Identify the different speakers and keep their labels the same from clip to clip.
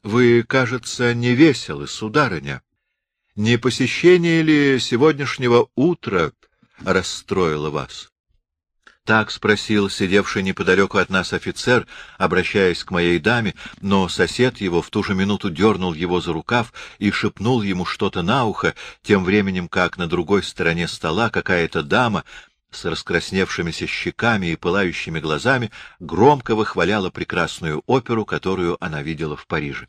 Speaker 1: — Вы, кажется, не веселы, сударыня. Не посещение ли сегодняшнего утра расстроило вас? Так спросил сидевший неподалеку от нас офицер, обращаясь к моей даме, но сосед его в ту же минуту дернул его за рукав и шепнул ему что-то на ухо, тем временем как на другой стороне стола какая-то дама с раскрасневшимися щеками и пылающими глазами громко выхваляла прекрасную оперу, которую она видела в Париже.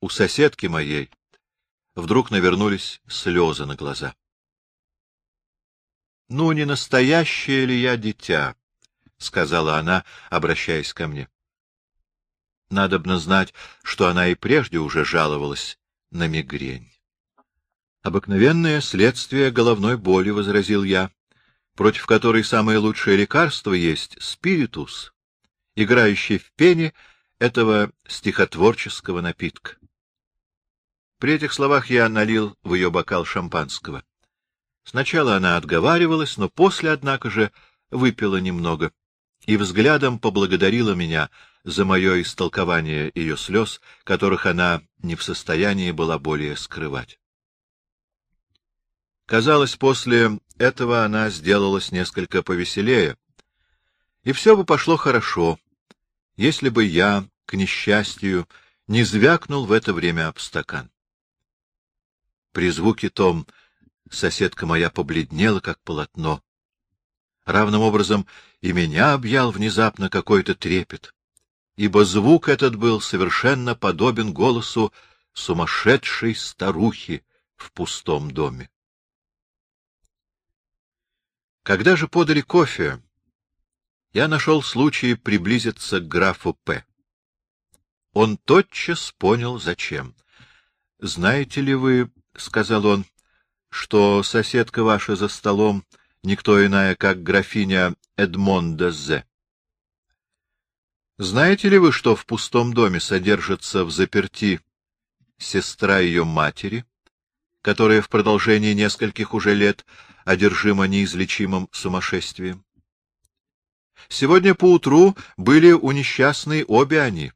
Speaker 1: У соседки моей вдруг навернулись слезы на глаза. — Ну, не настоящее ли я дитя? — сказала она, обращаясь ко мне. Надобно знать, что она и прежде уже жаловалась на мигрень. Обыкновенное следствие головной боли, — возразил я, против которой самое лучшее лекарство есть спиритус, играющий в пене этого стихотворческого напитка. При этих словах я налил в ее бокал шампанского. Сначала она отговаривалась, но после, однако же, выпила немного и взглядом поблагодарила меня за мое истолкование ее слез, которых она не в состоянии была более скрывать. Казалось, после этого она сделалась несколько повеселее, и все бы пошло хорошо, если бы я, к несчастью, не звякнул в это время об стакан. При звуке том соседка моя побледнела, как полотно. Равным образом и меня объял внезапно какой-то трепет, ибо звук этот был совершенно подобен голосу сумасшедшей старухи в пустом доме. Когда же подали кофе, я нашел случай приблизиться к графу П. Он тотчас понял, зачем. — Знаете ли вы, — сказал он, что соседка ваша за столом никто иная, как графиня Эдмонда З. Знаете ли вы, что в пустом доме содержится в заперти сестра ее матери, которая в продолжении нескольких уже лет одержима неизлечимым сумасшествием? Сегодня поутру были у несчастной обе они,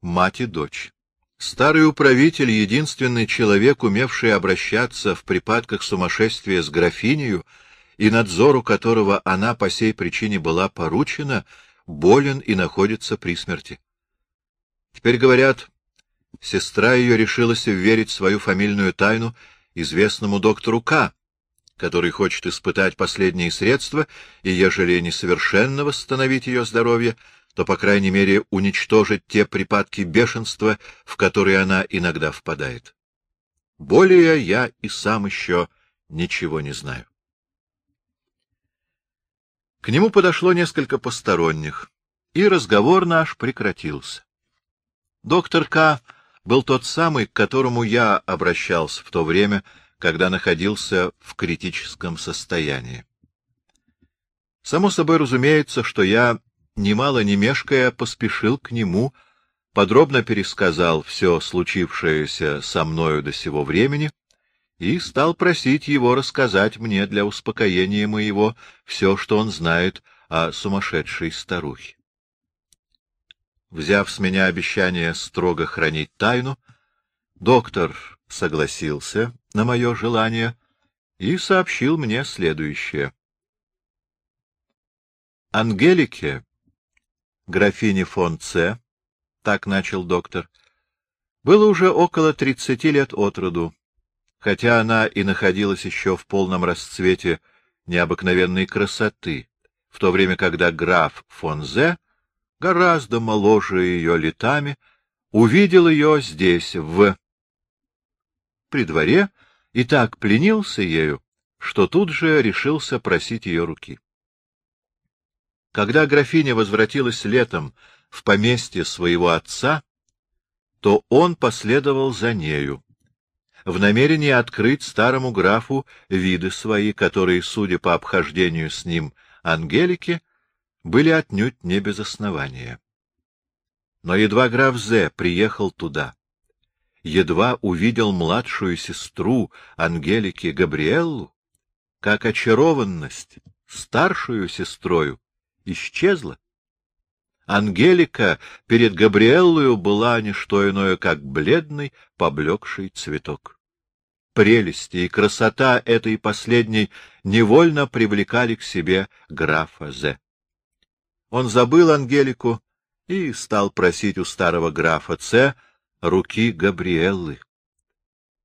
Speaker 1: мать и дочь. Старый управитель, единственный человек, умевший обращаться в припадках сумасшествия с графинею, и надзору которого она по сей причине была поручена, болен и находится при смерти. Теперь, говорят, сестра ее решилась верить свою фамильную тайну известному доктору К., который хочет испытать последние средства и, ежели несовершенно восстановить ее здоровье, то, по крайней мере, уничтожить те припадки бешенства, в которые она иногда впадает. Более я и сам еще ничего не знаю. К нему подошло несколько посторонних, и разговор наш прекратился. Доктор К. был тот самый, к которому я обращался в то время, когда находился в критическом состоянии. Само собой разумеется, что я немало не мешкая, поспешил к нему, подробно пересказал все случившееся со мною до сего времени и стал просить его рассказать мне для успокоения моего все, что он знает о сумасшедшей старухе. Взяв с меня обещание строго хранить тайну, доктор согласился на мое желание и сообщил мне следующее. Ангелике графине фон Ц, так начал доктор, было уже около тридцати лет от роду, хотя она и находилась еще в полном расцвете необыкновенной красоты, в то время когда граф фон Зе, гораздо моложе ее летами, увидел ее здесь, в... при дворе, и так пленился ею, что тут же решился просить ее руки. Когда графиня возвратилась летом в поместье своего отца, то он последовал за нею, в намерении открыть старому графу виды свои, которые, судя по обхождению с ним Ангелики, были отнюдь не без основания. Но едва граф Зе приехал туда, едва увидел младшую сестру Ангелики Габриэллу, как очарованность старшую сестрою исчезла. Ангелика перед Габриэллою была не что иное, как бледный, поблекший цветок. Прелести и красота этой последней невольно привлекали к себе графа Зе. Он забыл Ангелику и стал просить у старого графа Ц руки Габриэллы.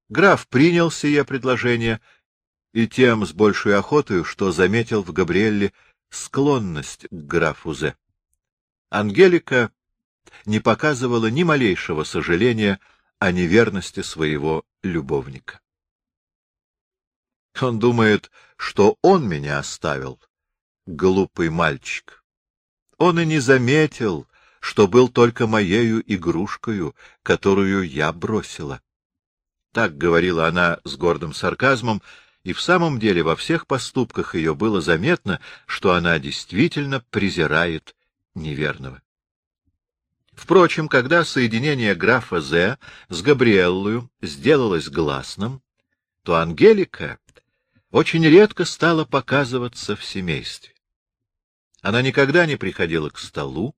Speaker 1: Граф принял сие предложение и тем с большей охотой, что заметил в Габриэлле склонность к графу Зе. Ангелика не показывала ни малейшего сожаления о неверности своего любовника. Он думает, что он меня оставил, глупый мальчик. Он и не заметил, что был только моею игрушкою, которую я бросила. Так говорила она с гордым сарказмом, и в самом деле во всех поступках ее было заметно, что она действительно презирает неверного. Впрочем, когда соединение графа З с Габриэллою сделалось гласным, то Ангелика очень редко стала показываться в семействе. Она никогда не приходила к столу,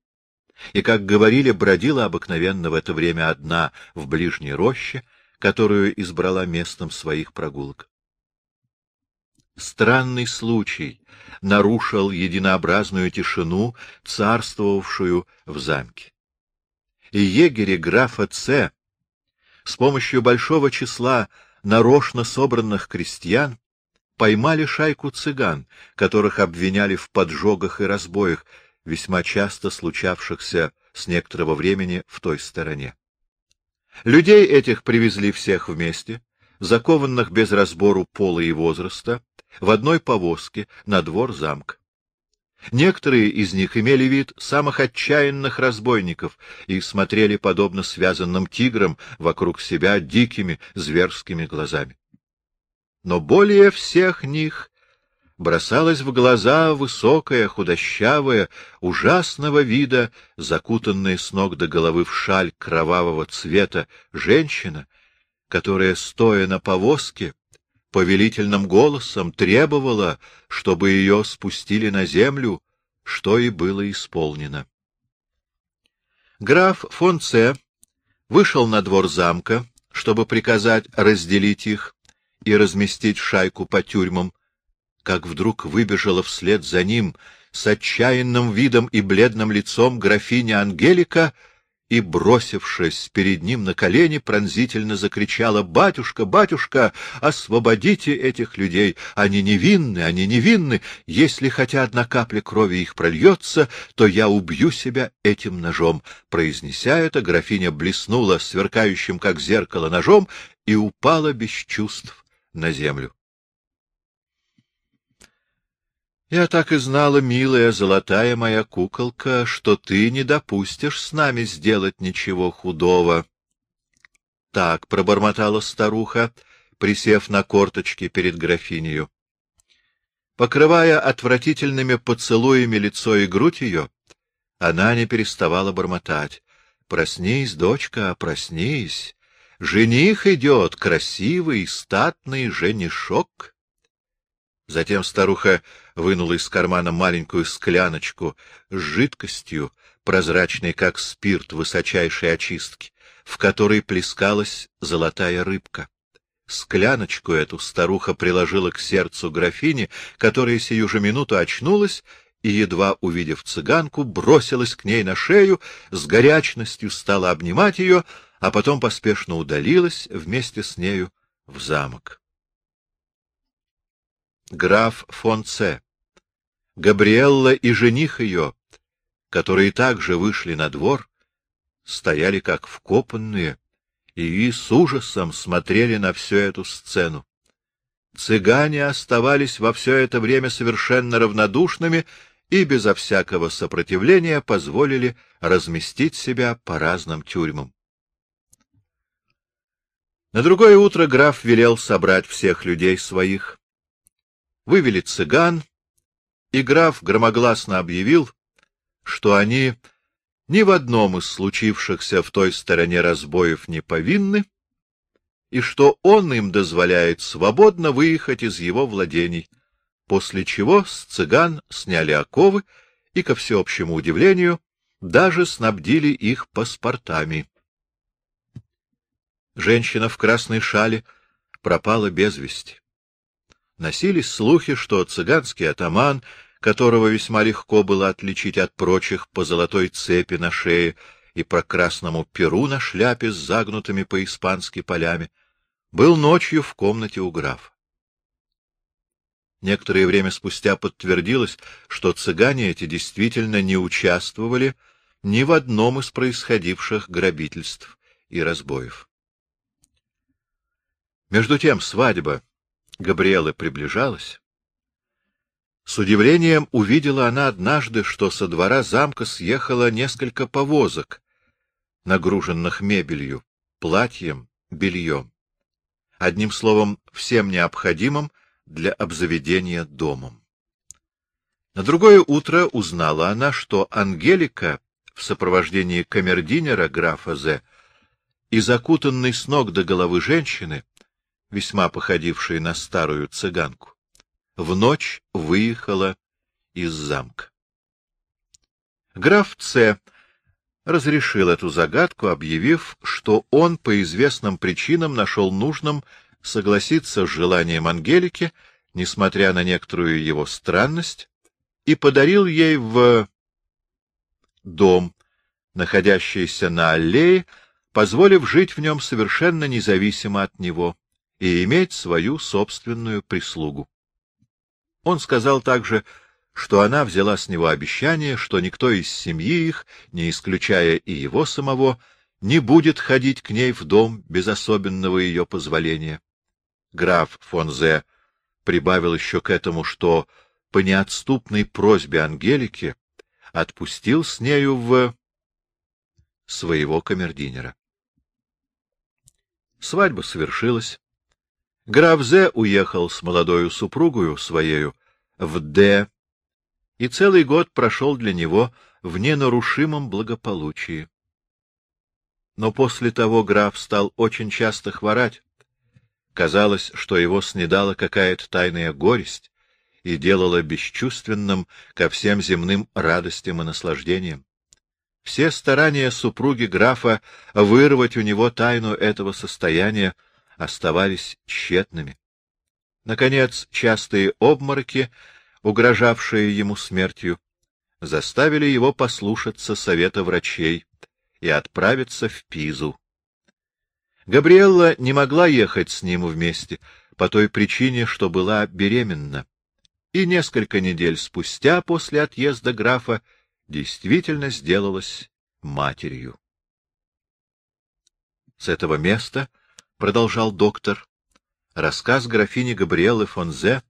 Speaker 1: и, как говорили, бродила обыкновенно в это время одна в ближней роще, которую избрала местом своих прогулок. Странный случай нарушил единообразную тишину, царствовавшую в замке. И егери графа Ц с помощью большого числа нарочно собранных крестьян поймали шайку цыган, которых обвиняли в поджогах и разбоях, весьма часто случавшихся с некоторого времени в той стороне. Людей этих привезли всех вместе, закованных без разбору пола и возраста, в одной повозке на двор замка. Некоторые из них имели вид самых отчаянных разбойников и смотрели, подобно связанным тиграм, вокруг себя дикими зверскими глазами. Но более всех них бросалась в глаза высокая, худощавая, ужасного вида, закутанная с ног до головы в шаль кровавого цвета женщина, которая, стоя на повозке, повелительным голосом требовала, чтобы ее спустили на землю, что и было исполнено. Граф фон Це вышел на двор замка, чтобы приказать разделить их и разместить шайку по тюрьмам, как вдруг выбежала вслед за ним с отчаянным видом и бледным лицом графиня Ангелика и, бросившись перед ним на колени, пронзительно закричала «Батюшка, батюшка, освободите этих людей! Они невинны, они невинны! Если хотя одна капля крови их прольется, то я убью себя этим ножом!» Произнеся это, графиня блеснула сверкающим, как зеркало, ножом и упала без чувств на землю. Я так и знала, милая, золотая моя куколка, что ты не допустишь с нами сделать ничего худого. Так пробормотала старуха, присев на корточки перед графинею. Покрывая отвратительными поцелуями лицо и грудь ее, она не переставала бормотать. — Проснись, дочка, проснись! Жених идет, красивый, статный женишок. Затем старуха вынула из кармана маленькую скляночку с жидкостью, прозрачной, как спирт высочайшей очистки, в которой плескалась золотая рыбка. Скляночку эту старуха приложила к сердцу графини, которая сию же минуту очнулась и, едва увидев цыганку, бросилась к ней на шею, с горячностью стала обнимать ее, а потом поспешно удалилась вместе с нею в замок граф фон Ц. Габриэлла и жених ее, которые также вышли на двор, стояли как вкопанные и с ужасом смотрели на всю эту сцену. Цыгане оставались во все это время совершенно равнодушными и безо всякого сопротивления позволили разместить себя по разным тюрьмам. На другое утро граф велел собрать всех людей своих, вывели цыган, и граф громогласно объявил, что они ни в одном из случившихся в той стороне разбоев не повинны, и что он им дозволяет свободно выехать из его владений, после чего с цыган сняли оковы и, ко всеобщему удивлению, даже снабдили их паспортами. Женщина в красной шале пропала без вести. Носились слухи, что цыганский атаман, которого весьма легко было отличить от прочих по золотой цепи на шее и по красному перу на шляпе с загнутыми по-испански полями, был ночью в комнате у графа. Некоторое время спустя подтвердилось, что цыгане эти действительно не участвовали ни в одном из происходивших грабительств и разбоев. Между тем свадьба Габриэлы приближалась. С удивлением увидела она однажды, что со двора замка съехало несколько повозок, нагруженных мебелью, платьем, бельем. Одним словом, всем необходимым для обзаведения домом. На другое утро узнала она, что Ангелика в сопровождении камердинера графа З и закутанной с ног до головы женщины, весьма походившей на старую цыганку, в ночь выехала из замка. Граф Ц. разрешил эту загадку, объявив, что он по известным причинам нашел нужным согласиться с желанием Ангелики, несмотря на некоторую его странность, и подарил ей в дом, находящийся на аллее, позволив жить в нем совершенно независимо от него и иметь свою собственную прислугу. Он сказал также, что она взяла с него обещание, что никто из семьи их, не исключая и его самого, не будет ходить к ней в дом без особенного ее позволения. Граф фон Зе прибавил еще к этому, что по неотступной просьбе Ангелики отпустил с нею в своего камердинера. Свадьба совершилась. Граф Зе уехал с молодою супругою своею в Д, и целый год прошел для него в ненарушимом благополучии. Но после того граф стал очень часто хворать, Казалось, что его снедала какая-то тайная горесть и делала бесчувственным ко всем земным радостям и наслаждениям. Все старания супруги графа вырвать у него тайну этого состояния оставались тщетными. Наконец, частые обмороки, угрожавшие ему смертью, заставили его послушаться совета врачей и отправиться в Пизу. Габриэлла не могла ехать с ним вместе по той причине, что была беременна. И несколько недель спустя после отъезда графа действительно сделалась матерью. С этого места, — продолжал доктор, — рассказ графини Габриэлы фон Зе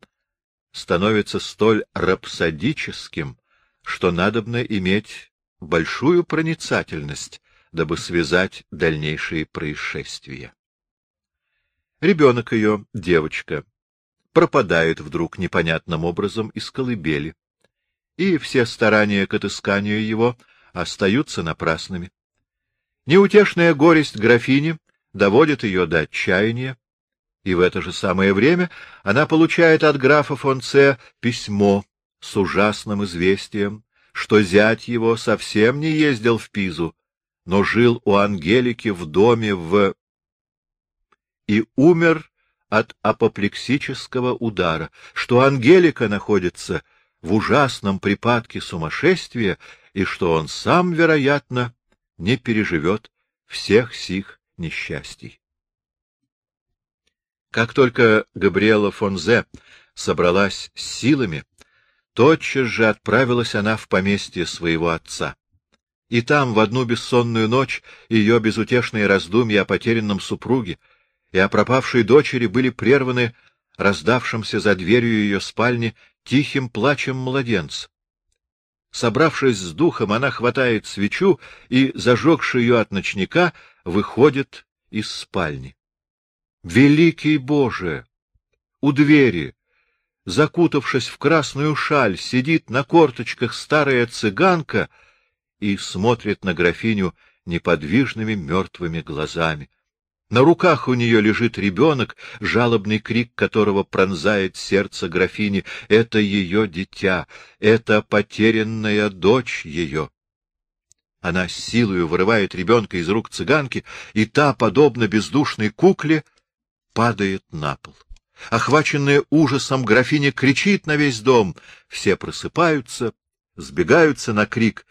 Speaker 1: становится столь рапсодическим, что надобно иметь большую проницательность дабы связать дальнейшие происшествия. Ребенок ее, девочка, пропадает вдруг непонятным образом из колыбели, и все старания к отысканию его остаются напрасными. Неутешная горесть графини доводит ее до отчаяния, и в это же самое время она получает от графа фон Це письмо с ужасным известием, что зять его совсем не ездил в Пизу, но жил у Ангелики в доме в... и умер от апоплексического удара, что Ангелика находится в ужасном припадке сумасшествия и что он сам, вероятно, не переживет всех сих несчастий. Как только Габриэла фон Зе собралась с силами, тотчас же отправилась она в поместье своего отца. И там, в одну бессонную ночь, ее безутешные раздумья о потерянном супруге и о пропавшей дочери были прерваны раздавшимся за дверью ее спальни тихим плачем младенца. Собравшись с духом, она хватает свечу и, зажегши ее от ночника, выходит из спальни. Великий Боже! У двери, закутавшись в красную шаль, сидит на корточках старая цыганка — и смотрит на графиню неподвижными мертвыми глазами. На руках у нее лежит ребенок, жалобный крик которого пронзает сердце графини. Это ее дитя, это потерянная дочь ее. Она с силою вырывает ребенка из рук цыганки, и та, подобно бездушной кукле, падает на пол. Охваченная ужасом, графиня кричит на весь дом. Все просыпаются, сбегаются на крик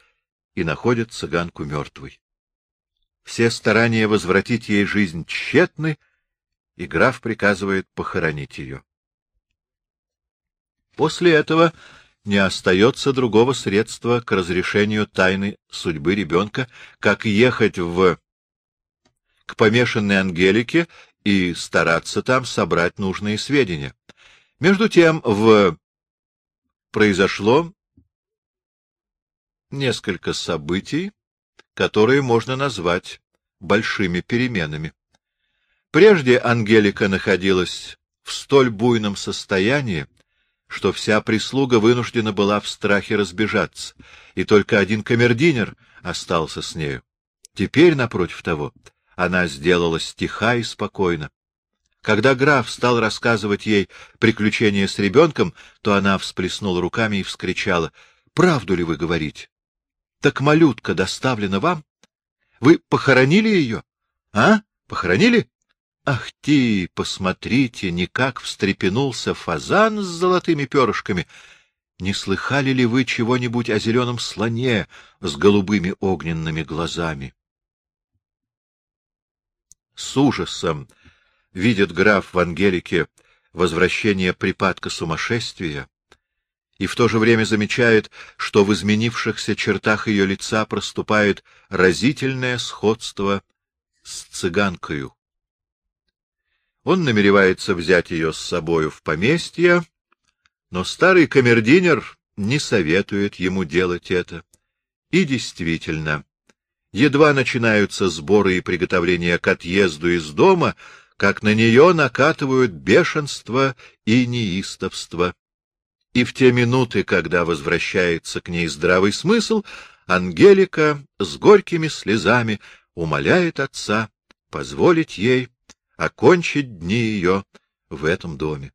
Speaker 1: и находят цыганку мертвой. Все старания возвратить ей жизнь тщетны, и граф приказывает похоронить ее. После этого не остается другого средства к разрешению тайны судьбы ребенка, как ехать в к помешанной Ангелике и стараться там собрать нужные сведения. Между тем в произошло несколько событий, которые можно назвать большими переменами. Прежде Ангелика находилась в столь буйном состоянии, что вся прислуга вынуждена была в страхе разбежаться, и только один камердинер остался с нею. Теперь, напротив того, она сделалась тиха и спокойна. Когда граф стал рассказывать ей приключения с ребенком, то она всплеснула руками и вскричала. — Правду ли вы говорите? — Так малютка доставлена вам? Вы похоронили ее? А? Похоронили? Ах ты, посмотрите, никак встрепенулся фазан с золотыми перышками. Не слыхали ли вы чего-нибудь о зеленом слоне с голубыми огненными глазами? С ужасом видит граф в Ангелике возвращение припадка сумасшествия и в то же время замечает, что в изменившихся чертах ее лица проступает разительное сходство с цыганкою. Он намеревается взять ее с собою в поместье, но старый камердинер не советует ему делать это. И действительно, едва начинаются сборы и приготовления к отъезду из дома, как на нее накатывают бешенство и неистовство. И в те минуты, когда возвращается к ней здравый смысл, Ангелика с горькими слезами умоляет отца позволить ей окончить дни ее в этом доме.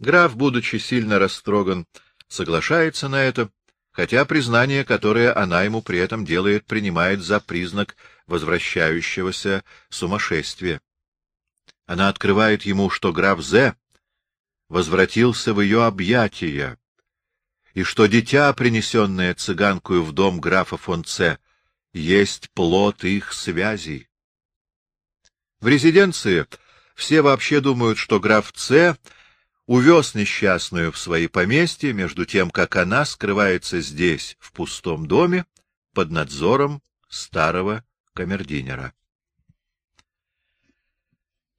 Speaker 1: Граф, будучи сильно растроган, соглашается на это, хотя признание, которое она ему при этом делает, принимает за признак возвращающегося сумасшествия. Она открывает ему, что граф Зе возвратился в ее объятия, и что дитя, принесенное цыганкою в дом графа фон Це, есть плод их связей. В резиденции все вообще думают, что граф Ц. увез несчастную в свои поместья, между тем, как она скрывается здесь, в пустом доме, под надзором старого камердинера.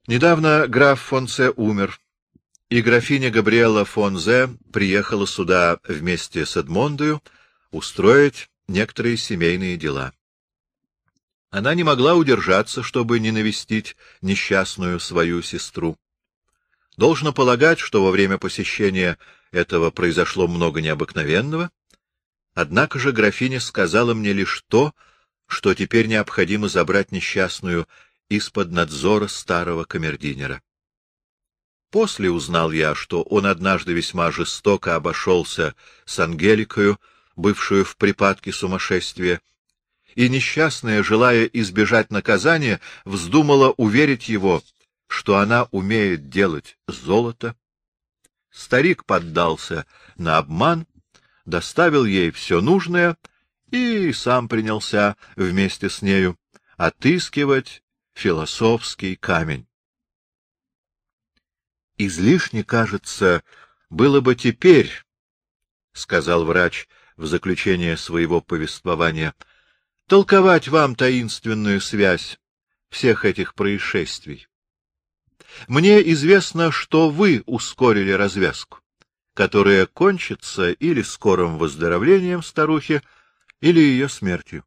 Speaker 1: Недавно граф фон Ц. умер, и графиня Габриэла фон Зе приехала сюда вместе с Эдмондою устроить некоторые семейные дела. Она не могла удержаться, чтобы не навестить несчастную свою сестру. Должно полагать, что во время посещения этого произошло много необыкновенного, однако же графиня сказала мне лишь то, что теперь необходимо забрать несчастную из-под надзора старого камердинера. После узнал я, что он однажды весьма жестоко обошелся с Ангеликою, бывшую в припадке сумасшествия, и несчастная, желая избежать наказания, вздумала уверить его, что она умеет делать золото. Старик поддался на обман, доставил ей все нужное и сам принялся вместе с нею отыскивать философский камень. Излишне, кажется, было бы теперь, — сказал врач в заключение своего повествования, — толковать вам таинственную связь всех этих происшествий. Мне известно, что вы ускорили развязку, которая кончится или скорым выздоровлением старухи, или ее смертью.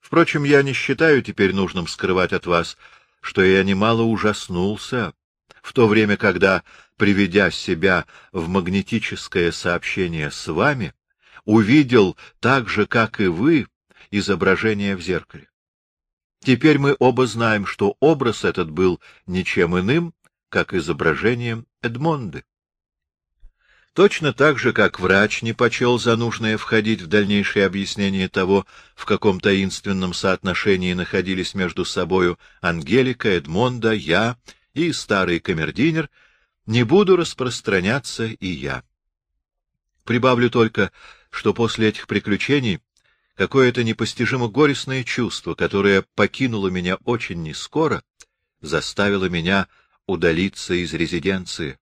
Speaker 1: Впрочем, я не считаю теперь нужным скрывать от вас, что я немало ужаснулся в то время, когда, приведя себя в магнетическое сообщение с вами, увидел так же, как и вы, изображение в зеркале. Теперь мы оба знаем, что образ этот был ничем иным, как изображением Эдмонды. Точно так же, как врач не почел за нужное входить в дальнейшее объяснение того, в каком таинственном соотношении находились между собою Ангелика, Эдмонда, я и старый камердинер, не буду распространяться и я. Прибавлю только, что после этих приключений какое-то непостижимо горестное чувство, которое покинуло меня очень нескоро, заставило меня удалиться из резиденции.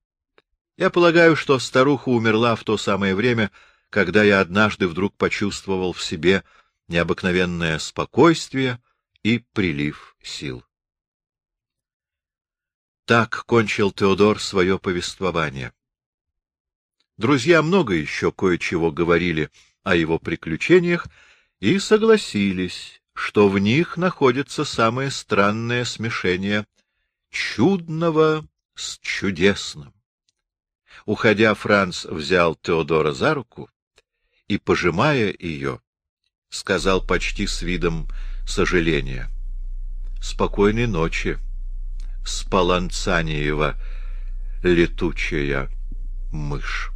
Speaker 1: Я полагаю, что старуха умерла в то самое время, когда я однажды вдруг почувствовал в себе необыкновенное спокойствие и прилив сил. Так кончил Теодор свое повествование. Друзья много еще кое-чего говорили о его приключениях и согласились, что в них находится самое странное смешение чудного с чудесным. Уходя, Франц взял Теодора за руку и, пожимая ее, сказал почти с видом сожаления. — Спокойной ночи, Спаланцаниева, летучая мышь.